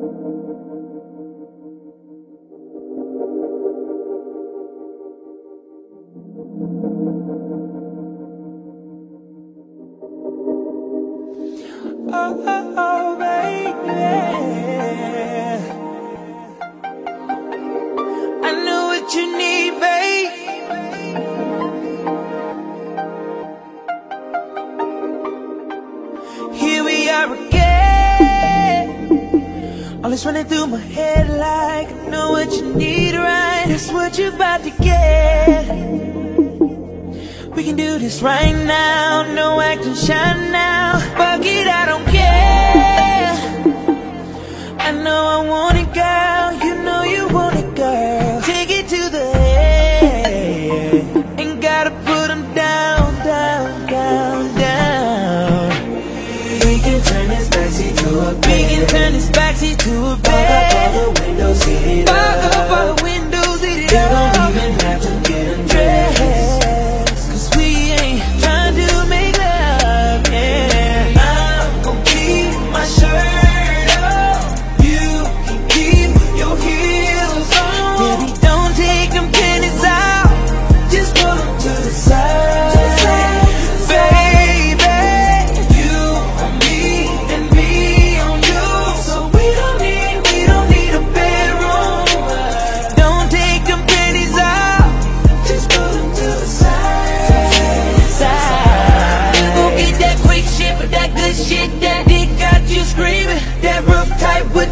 Thank you. All this running through my head like I know what you need right? That's what you about to get. We can do this right now. No acting shy now. Fuck it, I don't care. I know I want it, girl. You know you want it, girl. Take it to the head Ain't gotta put them down, down, down, down. We can turn this backseat to a bed We can turn this backseat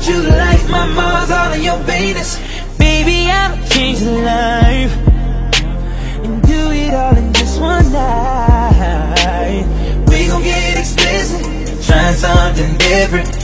you like My mama's all in your business. Baby, I'm a came to life And do it all in just one night. We gon' get explicit Trying something different.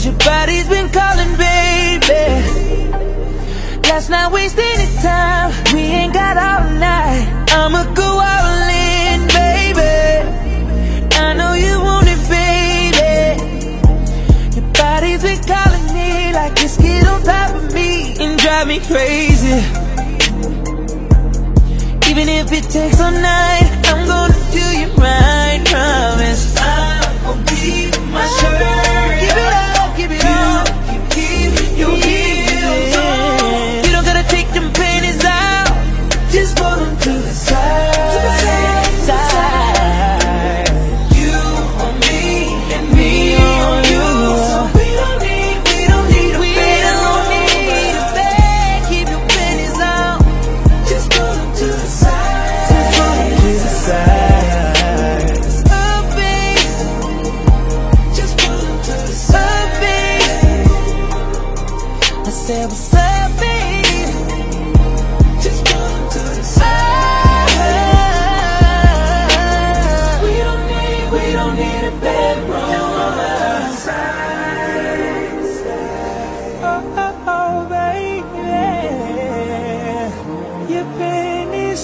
Cause your body's been calling, baby. Let's not waste any time We ain't got all night. I'ma go all in, baby. I know you want it, baby. Your body's been calling me Like this kid on top of me And drive me crazy. Even if it takes all night I'm gonna do you right.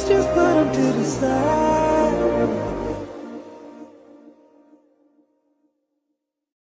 just put them to the side.